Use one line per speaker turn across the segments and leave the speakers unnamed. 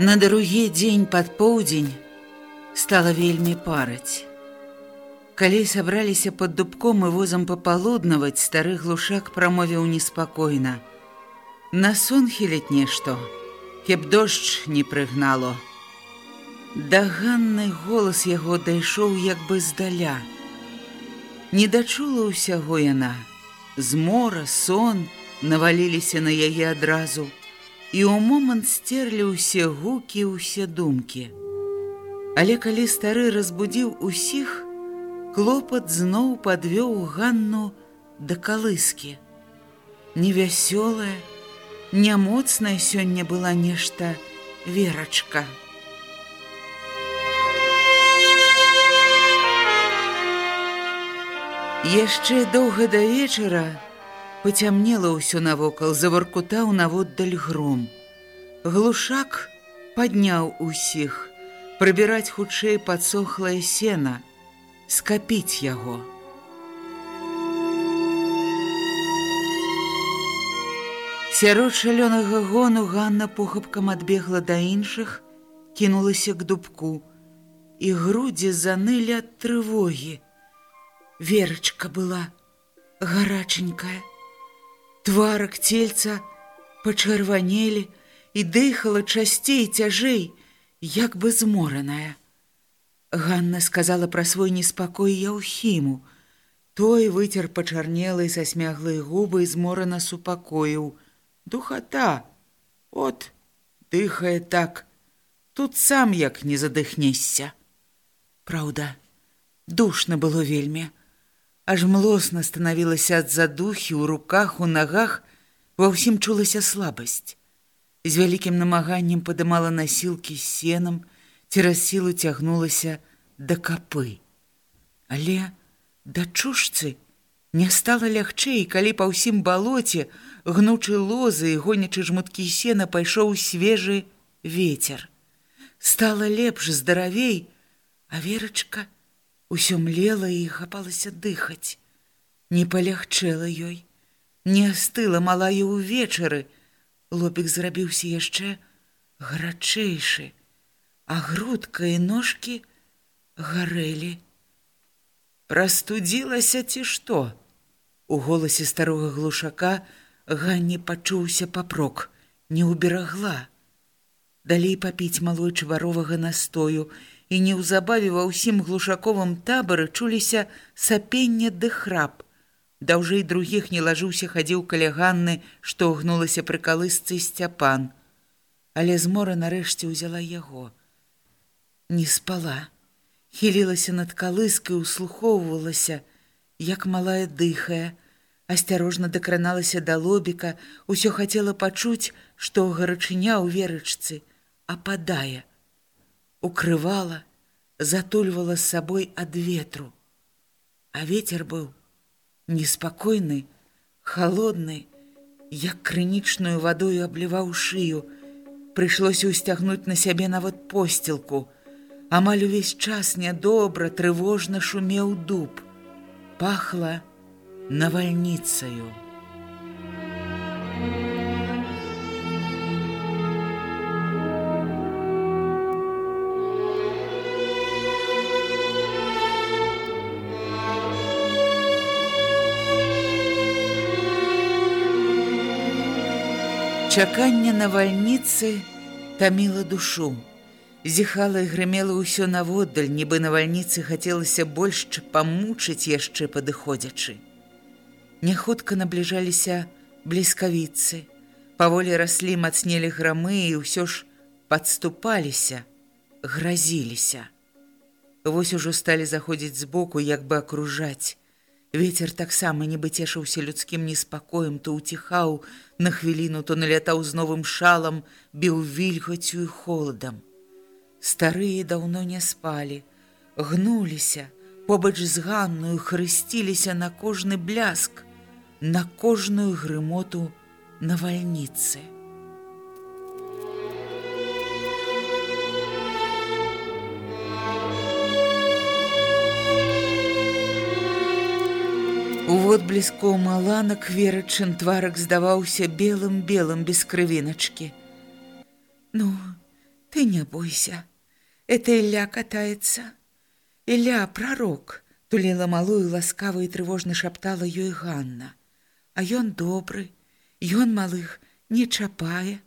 На другі дзень пад поўдзень стала вельмі параць. Калі сабраліся пад дубком і возам папалуднаваць, стары глушак прамовіў неспакойна. На сон хіліць нешто, кеп дождж не прыгнало. Даганны голас яго дайшоў як бы здаля. Не дачула ўсяго яна. З мора, сон наваліліся на яе адразу – і ў момант стерлі ўсе гукі ўсе думкі. Але калі стары разбудзіў усіх, клопат зноў падвёў Ганну да калыскі. Невясёлая, нямоцная сёння была нешта верачка. Яшчэ доўга да вечара, Пацямнела ўсё навокал, заваркутаў наводдаль гром. Глушак падняў усіх, прыбіраць хутчэй падсохлае сена, скапіць яго. Сярод шалёнага гону Ганна похапкам адбегла да іншых, кінулася к дубку, і грудзі занылі ад трывогі. Верачка была гараченькая. Тварак цельца пачырванелі і дыхала часцей цяжэй, як бы змораная. Ганна сказала пра свой неспакой яўхіму. Той выцер пачарнелы са смяглай губы зморана супакоіў. Духата, от дыхае так, тут сам як не задыхнешся. Праўда, душна было вельмі. Аж млосна станавілася ад задухі ў руках, у нагах, ва ўсім чулася слабасць. З вялікім намаганнем падымала насілкі з сенам, цераз сілу цягнулася да капы. Але да чушцы не стала лягчэй, калі па ўсім балоце, гнучы лозы і гонячы жмуткі сена пайшоў свежы ветер. Стала лепш здаравей, а верачка, Усё млела і хапалася дыхаць. Не палягчэла ёй, не астыла малая ўвечары. Лобік зрабіўся яшчэ гарачэйшы, а грудка і ножкі гарэлі. Прастудзілася ці што? У голасе старога глушака Ганні пачуўся папрок, не ўберагла. Далей папіць малой чваровага настою, і неўзабаве ва ўсім глушаковым табары чуліся сапенне ды храп. Даўжэй другіх не лажыўся хадзіў каля Ганны, што гнулася пры калысцы сцяпан. Але змора нарэшце ўзяла яго. Не спала, хілілася над калыскай, услухоўвалася, як малая дыхая, асцярожна дакраналася да лобіка, усё хацела пачуць, што гарачыня ў верачцы ападае укрывала, затульвала з сабой ад ветру. А ветер быў неспакойны, холодны, як крынічную вадою абліваў шыю, прыйшлося ўсцягнуць на сябе нават посцілку. Амаль увесь час нядобра, трывожна шумеў дуб, пахла навальніцаю. Чаканне навальніцы таміла душу. Зіхала і грымела ўсё наводдаль, нібы навальніцы хацелася больш памучыць яшчэ падыходзячы. Няхутка набліжаліся бліскавіцы. Паволі раслі мацнелі грамы і ўсё ж падступаліся, гразіліся. Вось ужо сталі заходзіць збоку, як бы акружаць. Вецер таксама нібы цешыўся людскім неспакоем, то ўціхаў на хвіліну, то налятаў з новым шалам, біў вільгацю і холадам. Старыя даўно не спалі, гнуліся, побач з ганную хрысціліся на кожны бляск, на кожную грымоту навальніцы. У водбліску маланак верачын тварак здаваўся белым-белым без крывіначкі. Ну, ты не бойся, Это Ілля катаецца. Ілля прарок, туліла малую ласкавую і трывожна шаптала ёй Ганна. А ён добры, Ён малых не чапае,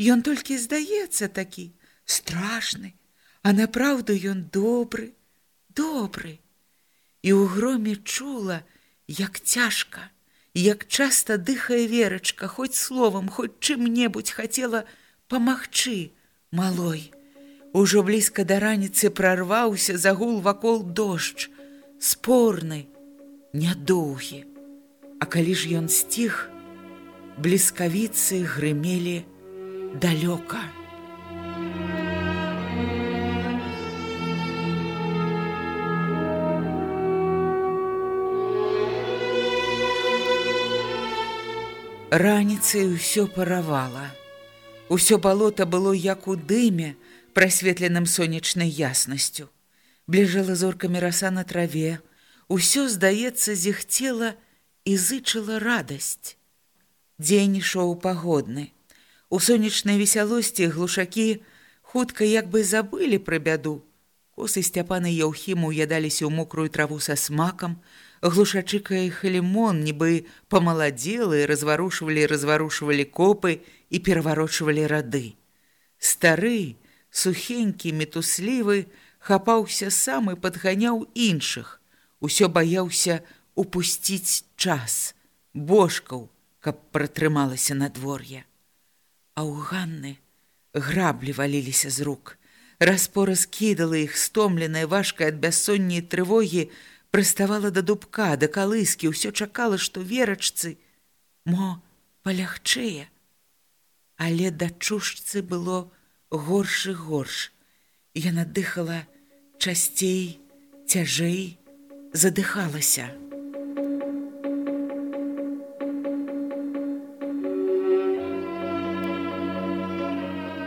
Ён толькі здаецца такі, страшны, а напраўду ён добры, добры. І ў громе чула, як цяжка, як часта дыхае верачка, хоць словам, хоць чым-небудзь хацела памагчы малой. Ужо блізка да раніцы прарваўся загул вакол дождж, спорны, нядоўгі. А калі ж ён сціх, бліскавіцы грымелі далёка. Раніцай усё паравала. Усё балота было як у дыме, прасветленым сонечнай яснасцю. Бліжала зоркамі раса на траве, усё, здаецца, зіхцела і зычыла радасць. Дзень ішоў пагодны. У сонечнай весялосці глушакі хутка як бы забылі пра бяду. Косы сцяпаны Яўхіму ядаліся ў мокрую траву са смакам, глушачыка і халімон нібы памаладзелы, разварушвалі, разварушвалі копы і пераварочвалі рады. Стары, сухенькі метуслівы хапаўся сам і падганяў іншых усё баяўся упусціць час. Божкаў каб пратрымалася надвор'е а ў ганны граблі валіліся з рук. Распора скідала іх стомленая важкая ад бяссонняй трывогі прыставала да дубка да калыскі ўсё чакала што верачцы мо палягчэе але да чушцы было горш і горш. Яна дыхала часцей, цяжэй, задыхалася.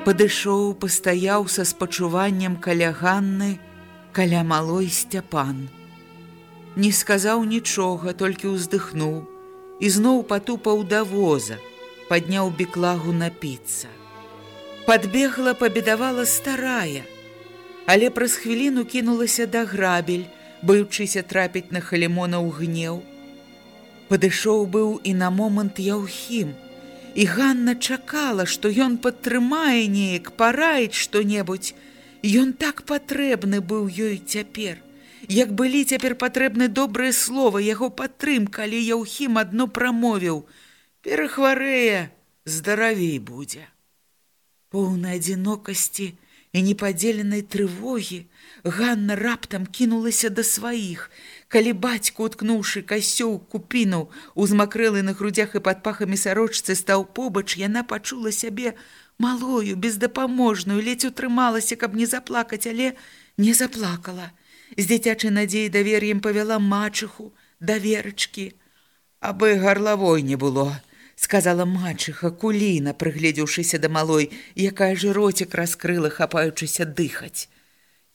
Падышоў, пастаяў са спачуваннем каля ганны, каля малой сцяпан. Не сказаў нічога, толькі ўздыхнуў і зноў патупаў да воза, падняў беклагу напіцца подбегла пабедавала старая, але праз хвіліну кінулася да грабель, баючыся трапіць на халімона ў гнеў. Падышоў быў і на момант яўхім, і Ганна чакала, што ён падтрымае неяк параіць што-небудзь. Ён так патрэбны быў ёй цяпер. Як былі цяпер патрэбны добрае слова, яго падтрымка, калі яўхім адно прамовіў: « Перахварэе, здаравей будзе поўнай адзінокасці і непадзеленай трывогі, Ганна раптам кінулася да сваіх. Калі бацьку, уткнуўшы касёў купіну, узмакрэлы на грудях і пад пахамі сарочцы стаў побач, яна пачула сябе малою, бездапаможную, ледзь утрымалася, каб не заплакаць, але не заплакала. З дзіцячай надзеяй давер'ем павяла мачыху, даверачкі, абы гарлавой не было сказала мачыха куліна прыгледзеўшыся да малой якая ж роцік раскрыла хапаючыся дыхаць.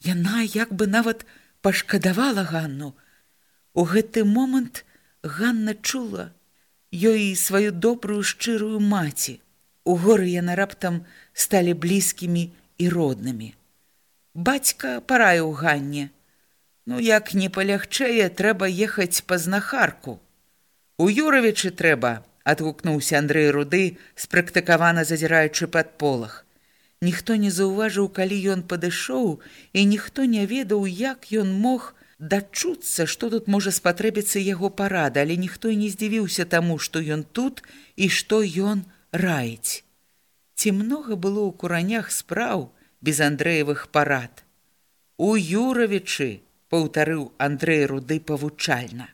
Яна як бы нават пашкадавала ганну. У гэты момант ганна чула ёй сваю добрую шчырую маці. У горы яна раптам сталі блізкімі і роднымі. Бацька параіў ганне ну як не палягчэе трэба ехаць па знахарку у юравічы трэба адгукнуўся Андрэй руды спрактыкавана зазіраючы пад полах Ніхто не заўважыў, калі ён падышоў, і ніхто не ведаў, як ён мог дачуцца, што тут можа спатрэбіцца яго парада, але ніхто і не здзівіўся таму, што ён тут і што ён раіць. Ці многа было ў куранях спраў без Андрэевых парад. У Юравічы, паўтарыў Андрэй руды павучальна.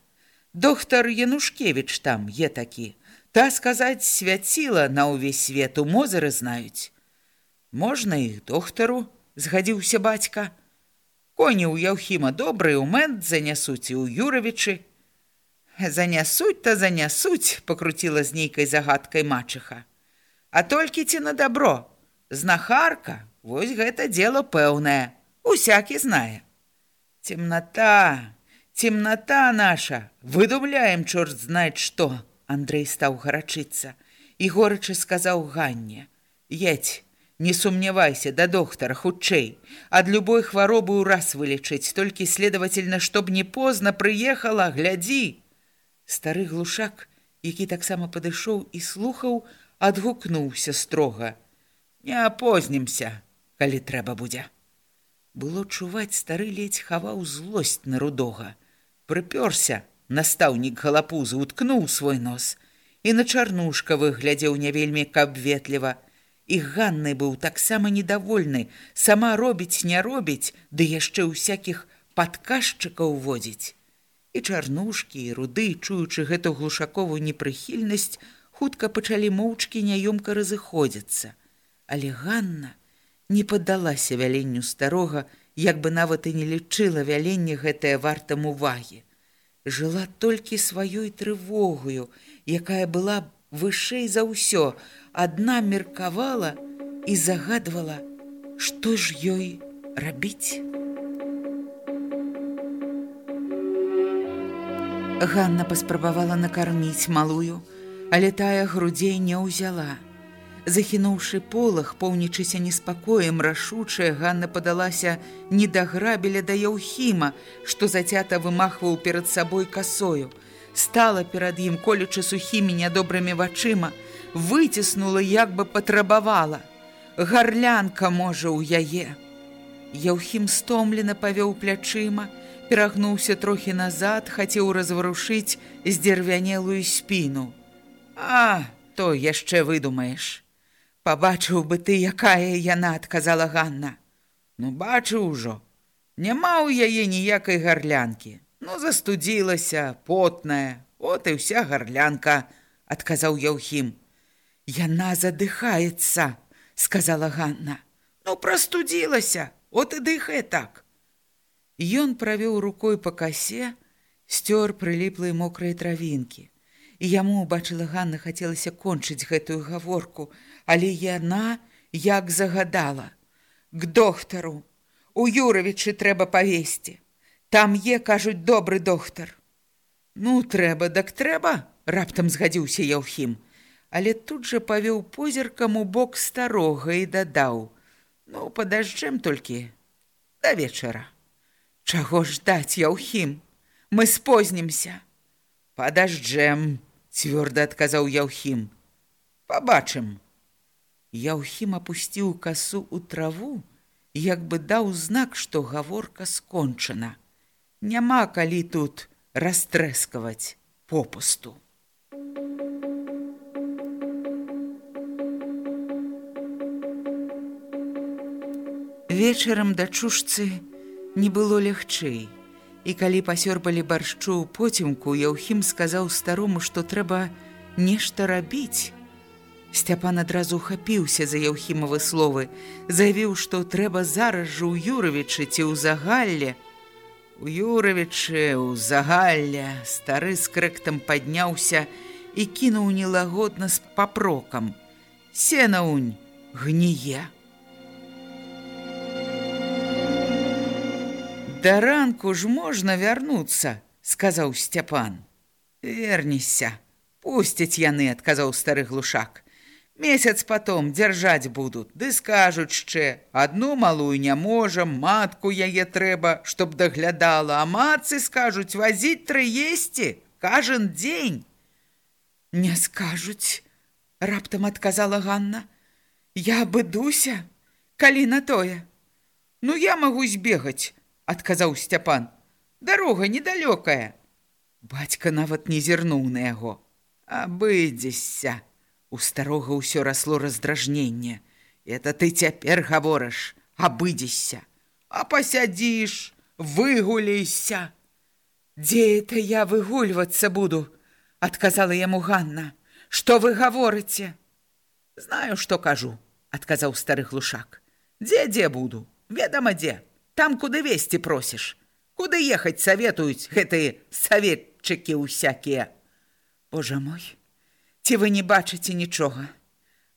Доктар Янушкевіч там е такі. Та сказаць свяціла на ўвесь свет у мозыры знаюць. Можна іх доктару, згадзіўся бацька. Коні ў Яўхіма добрыя ў мэнт занясуць і ў Юравічы. Занясуць та занясуць, пакруціла з нейкай загадкай мачыха. А толькі ці на дабро. Знахарка, вось гэта дело пэўнае, усякі знае. Темнота, темнота наша, выдумляем, чорт знает што. Андрей стаў гарачыцца і горача сказаў Ганне: « Едь, не сумнявайся да доктара хутчэй, ад любой хваробы ў раз вылечыць, толькі следовательно, чтоб не позна прыехала, глядзі. Стары глушак, які таксама падышоў і слухаў, адгукнуўся строга: « Не апознімся, калі трэба будзе. Было чуваць стары ледзь хаваў злосць на рудога, прыпёрся, Настаўнік галапузы уткнуў свой нос і на чарнушка выглядзеў не вельмі кабветліва. І Ганны быў таксама недовольны, сама робіць не робіць, ды яшчэ ўсякіх падказчыкаў водзіць. І чарнушкі і руды, чуючы гэту глушаковую непрыхільнасць, хутка пачалі моўчкі няёмка разыходзіцца. Але Ганна не паддалася вяленню старога, як бы нават і не лічыла вяленне гэтае вартам увагі жыла толькі сваёй трывогаю, якая была вышэй за ўсё, адна меркавала і загадвала, што ж ёй рабіць. Ганна паспрабавала накарміць малую, але тая грудзей не ўзяла. Захінуўшы полах, поўнічыся неспакоем, рашучая Ганна падалася не да грабеля да Яўхіма, што зацята вымахваў перад сабой касою. Стала перад ім, колючы сухімі нядобрымі вачыма, выціснула, як бы патрабавала. Гарлянка можа ў яе. Яўхім стомлена павёў плячыма, перагнуўся трохі назад, хацеў разварушыць здзервянелую спіну. А, то яшчэ выдумаеш. Пабачыў бы ты, якая яна адказала Ганна. Ну бачыў ужо, няма ў яе ніякай гарлянкі. Ну застудзілася, потная, от і ўся гарлянка, адказаў Яўхім. Яна задыхаецца, сказала Ганна. Ну прастудзілася, от і дыхае так. Ён правёў рукой па касе, сцёр прыліплай мокрай травінкі. І яму убачыла Ганна хацелася кончыць гэтую гаворку, але яна як загадала. К доктару у юравічы трэба павесці. Там е кажуць добры доктар. Ну трэба дак трэба раптам згадзіўся яўхім. Але тут жа павёў позіркам у бок старога і дадаў. Ну падажджэм толькі да вечара. Чаго ждаць яўхім? Мы спознімся. Падажджэм цвёрда адказаў яўхім. Пабачым Яўхім апусціў касу ў траву, як бы даў знак, што гаворка скончана. Няма калі тут растрэскаваць попусту. Вечарам дачушцы не было лягчэй. І калі пасёрбалі баршчу ў поцемку, Яўхім сказаў старому, што трэба нешта рабіць, Сцяпан адразу хапіўся за яўхімавы словы, заявіў, што трэба зараз жа ў Юравічы ці ў загалле. У Юравічы ў загалля стары з крэктам падняўся і кінуў нелагодна з папрокам. Сенаўнь гніе. Да ранку ж можна вярнуцца, сказаў Сцяпан. Вернися, пусцяць яны, адказаў стары глушак. Месяц потом дзяржаць будуць, ды скажуць яшчэ, адну малую не можам, матку яе трэба, чтоб даглядала, а матцы скажуць вазіць тры есці, кажан дзень. Не скажуць, раптам адказала Ганна. Я быдуся, калі на тое. Ну я магу збегаць, адказаў сцяпан. Дарога недалёкая. Бацька нават не зірнуў на яго. Абыдзешся. У старога ўсё расло раздражненне. Это ты цяпер гаворыш, абыдзешся, а пасядзіш, выгулейся. Дзе это я выгульвацца буду? адказала яму Ганна. Што вы гаворыце? Знаю, што кажу, адказаў стары глушак. Дзе дзе буду? Ведама дзе? Там куды весці просіш. Куды ехаць саветуюць гэтыя саветчыкі ўсякія. Божа мой, ці вы не бачыце нічога?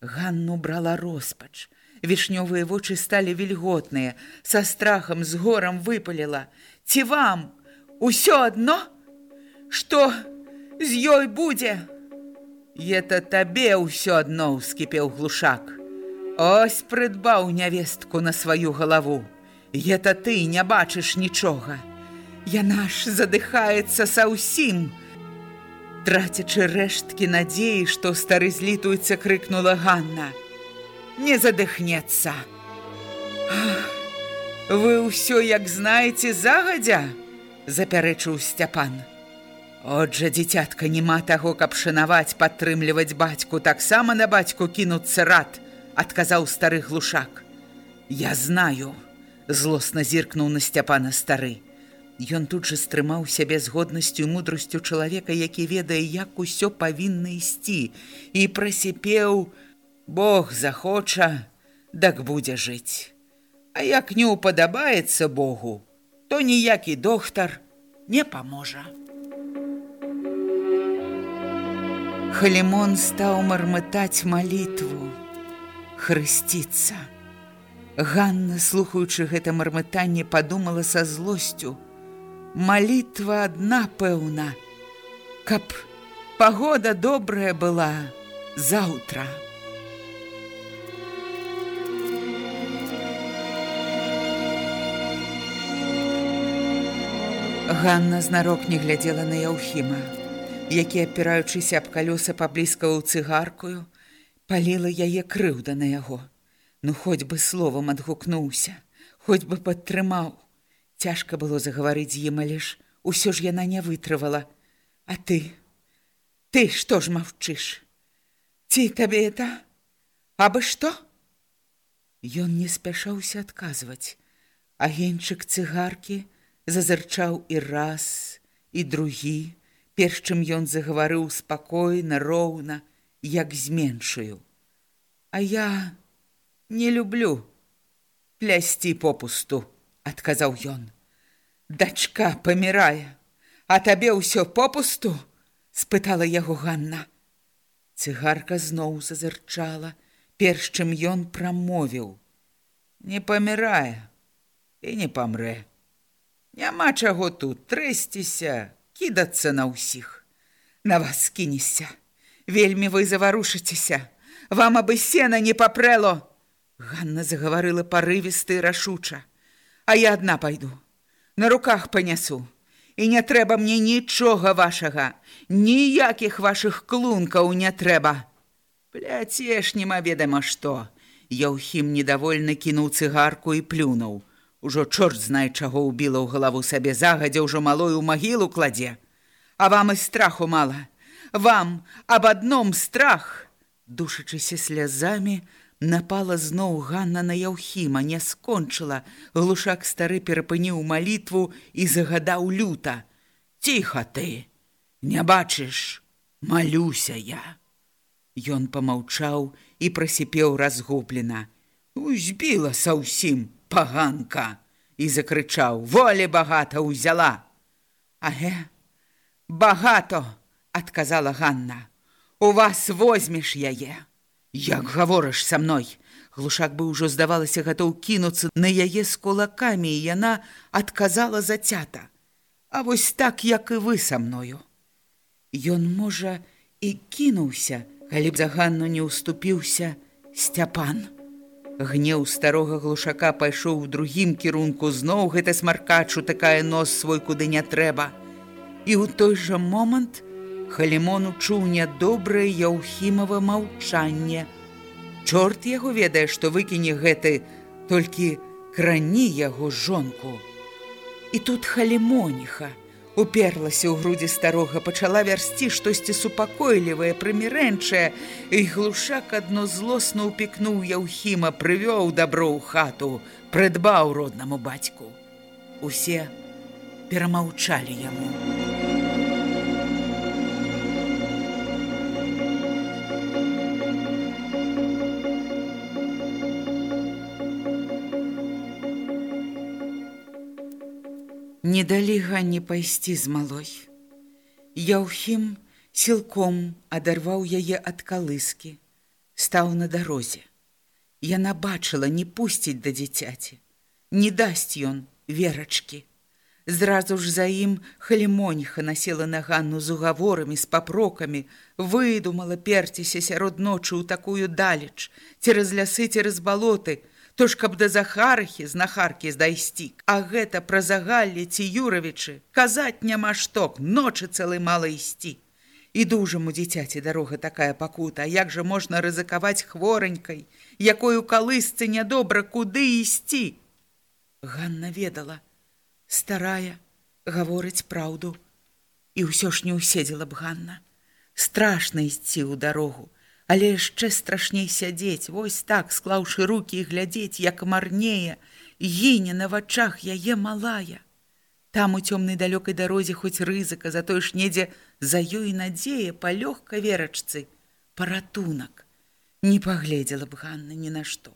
Ганну брала роспач. Вішнёвыя вочы сталі вільготныя, са страхам з горам выпаліла. Ці вам усё адно? Што з ёй будзе? Это табе ўсё адно ўскіпеў глушак. Ось прыдбаў нявестку на сваю галаву. Это ты не бачыш нічога. Яна ж задыхаецца са ўсім. Трацячы рэшткі надзеі, што стары злітуецца, крыкнула Ганна. Не задыхнецца. Вы ўсё, як знаеце, загадзя, запярэчыў сцяпан. Отжа, дзіцятка, няма таго, каб шанаваць, падтрымліваць бацьку, таксама на бацьку кінуцца рад, адказаў стары глушак. Я знаю, злосна зіркнуў на сцяпана стары. Ён тут жа стрымаў сябе з годнасцю і мудрасцю чалавека, які ведае, як усё павінна ісці, і прасіпеў: Бог захоча, дак будзе жыць. А як не ўпадабаецца Богу, то ніякі доктар не паможа. Халімон стаў мармытаць малітву, хрысціцца. Ганна, слухаючы гэта мармытанне, падумала са злосцю, Малітва адна пэўна, каб пагода добрая была заўтра. Ганна знарок не глядзела на Яўхіма, які, апіраючыся аб калёса паблізкаваў цыгаркую, паліла яе крыўда на яго. Ну хоць бы словам адгукнуўся, хоць бы падтрымаў. Цяжка было загаварыць з ім, але ж усё ж яна не вытрывала. А ты, ты што ж маўчыш? Ці табе это? Абы што? Ён не спяшаўся адказваць. Агеньчык цыгаркі зазырчаў і раз, і другі, перш чым ён загаварыў спакойна, роўна, як зменшую. А я не люблю плясці попусту адказаў ён. Дачка памірае, а табе ўсё попусту, спытала яго Ганна. Цыгарка зноў зазырчала, перш чым ён прамовіў: Не памірае і не памрэ. Няма чаго тут трэсціся, кідацца на ўсіх. На вас кінешся. Вельмі вы заварушыцеся. Вам абы сена не папрэло. Ганна загаварыла парывісты і рашуча а я адна пайду. На руках панясу. І не трэба мне нічога вашага, ніякіх вашых клункаў не трэба. Пляцеш немаведама што. Яўхім недовольна кінуў цыгарку і плюнуў. Ужо чорт знай, чаго ўбіла ў галаву сабе загадзя ўжо малою магілу кладзе. А вам і страху мала. Вам аб адном страх, душачыся слязамі, Напала зноў Ганна на Яўхіма, не скончыла. Глушак стары перапыніў малітву і загадаў люта: « Ціха ты, Не бачыш, малюся я. Ён помаўчаў і прасіпеў разгублена: « Узбіла са ўсім паганка і закрычаў: волі багата ўзяла. Аге, багато, адказала Ганна, у вас возьмеш яе. Як гаворыш са мной? Глушак бы ўжо здавалася гатоў кінуцца на яе з кулакамі, і яна адказала зацята. А вось так, як і вы са мною. Ён, можа, і кінуўся, калі б за Ганну не ўступіўся сцяпан. Гнеў старога глушака пайшоў у другім кірунку, зноў гэта смаркачу такая нос свой куды не трэба. І ў той жа момант, Халімон учуў нядобрае яўхімава маўчанне. Чорт яго ведае, што выкіне гэты толькі крані яго жонку. І тут халімоніха уперлася ў грудзі старога, пачала вярсці штосьці супакойлівае, прымірэнчае, і глушак адно злосна ўпікнуў Яўхіма, прывёў дабро ў хату, прыдбаў роднаму бацьку. Усе перамаўчалі яму. Не далі ганні пайсці з малой. Яўхім сілком адарваў яе ад калыскі, стаў на дарозе. Яна бачыла не пусціць да дзіцяці, не дасць ён верачкі. Зразу ж за ім халімоніха насела на ганну з угаворамі з папрокамі, выдумала перціся сярод ночы ў такую далеч, цераз лясы цераз балоты, то ж каб да захарахі з нахаркі здайсці а гэта пра загалле ці юравічы казаць няма шток ночы цэлы мала ісці. І дужаму дзіцяці дарога такая пакута як жа можна рызыкаваць хворанькай якой у калысцы нядобра куды ісці? Ганна ведала старая гаворыць праўду. І ўсё ж не ўседзела б Ганна. Страшна ісці ў дарогу але яшчэ страшней сядзець. Вось так склаўшы руки глядзець як марнее гіне на вачах яе малая. Там у цёмнай далёкай дарозе хоць рызыка затое ж недзе за ёй надзея па лёгка верачцы паратунак. Не паглядзела б ганна ні на што.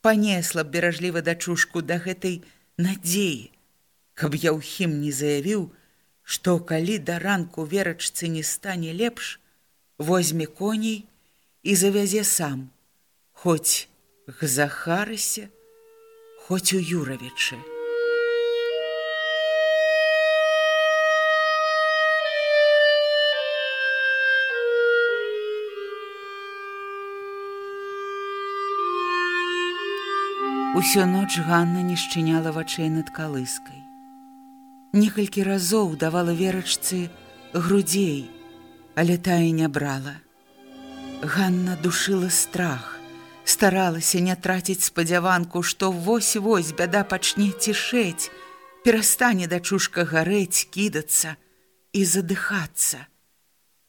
Панесла б беражліва дачушку да гэтай надзеі каб я ўхім не заявіў што калі да ранку верачцы не стане лепш возьме коней і завязе сам, хоць к Захарысе, хоць у Юравічы. Усю ноч Ганна не шчыняла вачэй над калыскай. Некалькі разоў давала верачцы грудзей, але тая не брала. Ганна душыла страх, старалася не траціць спадзяванку, што вось-вось бяда пачне цішэць, перастане дачушка гарэць, кідацца і задыхацца.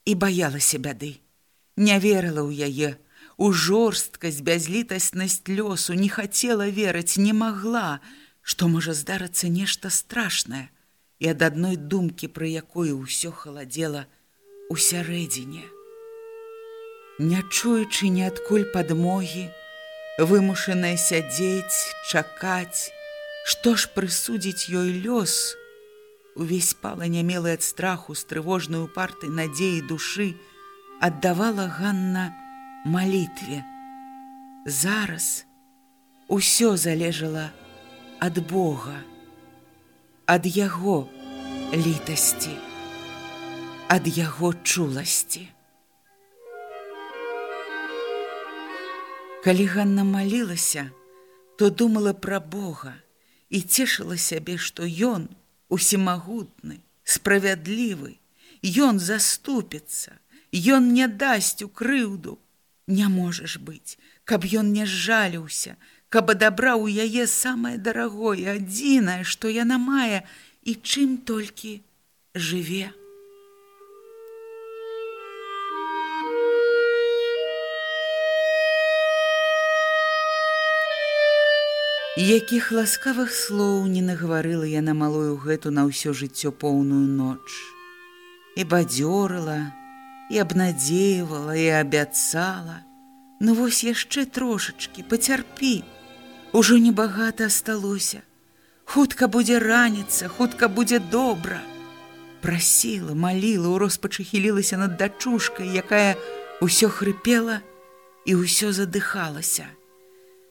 І баялася бяды. Не верыла ў яе, у жорсткасць, бязлітаснасць лёсу не хацела верыць, не магла, што можа здарыцца нешта страшнае, і ад адной думкі, пры якой усё халадзела у сярэдзіне не чуючы ніадкуль падмогі, вымушаная сядзець, чакаць, што ж прысудзіць ёй лёс, увесь пала нямелы ад страху з трывожнаю партай надзеі душы, аддавала Ганна малітве. Зараз усё залежала ад Бога, ад яго літасці, ад яго чуласці. Калі Ганна малілася, то думала пра Бога і цешыла сябе, што ён усімагутны, справядлівы, Ён заступіцца, Ён не дасць у крыўду. Не можаш быць, каб ён не зжаліўся, каб адабраў у яе самае дарагое, адзінае, што яна мае і чым толькі жыве. Якіх ласкавых слоў не нагаварыла яна малою гэту на ўсё жыццё поўную ноч. І бадзёрыла, і абнадзеявала і абяцала: Ну вось яшчэ трошачки, пацярпі. Ужо небагата асталося. Хутка будзе раніца, хутка будзе добра. Прасіла, маліла, у роспачы хілілася над дачушкай, якая ўсё хрыпела і ўсё задыхалася.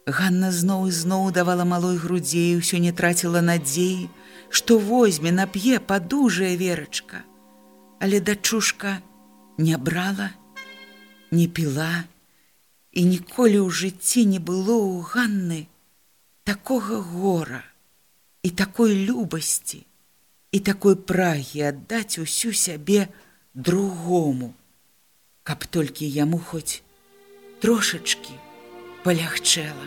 Ганна зноў зноў давала малой грудзей, усё не траціла надзеі, што возьме нап'е падужая верачка. Але дачушка не брала, не піла, і ніколі ў жыцці не было ў Ганны такога гора і такой любасці і такой прагі аддаць усю сябе другому, каб толькі яму хоць трошачкі, палягчэла.